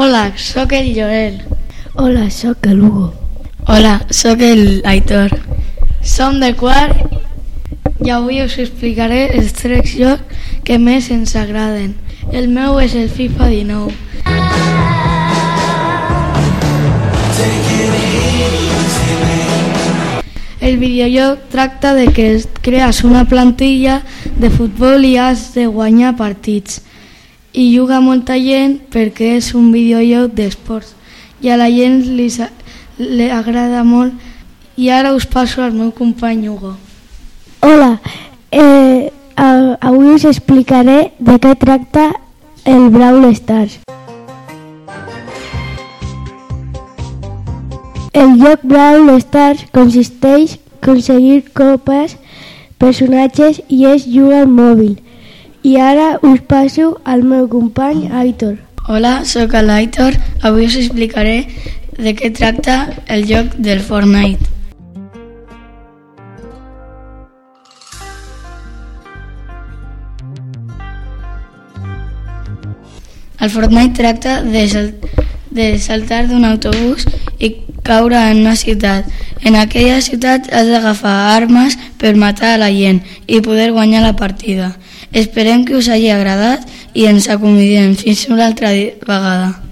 Hola, sóc el Joel. Hola, sóc el Hugo. Hola, sóc el Aitor. Som de quart i avui us explicaré els tres jocs que més ens agraden. El meu és el FIFA 19. El videojoc tracta de que creas una plantilla de futbol i has de guanyar partits. I juga molta gent perquè és un videojoc d'esports i a la gent li, li agrada molt i ara us passo al meu company Hugo. Hola, eh, avui us explicaré de què tracta el Brawl Stars. El joc Brawl Stars consisteix en aconseguir copes, personatges i és jugar al mòbil. I ara us passo al meu company Aitor. Hola, sóc el Aitor. Avui us explicaré de què tracta el joc del Fortnite. El Fortnite tracta de, sal de saltar d'un autobús i caure en una ciutat. En aquella ciutat has d'agafar armes per matar a la gent i poder guanyar la partida. Esperem que us hagi agradat i ens acomiadem fins una altra vegada.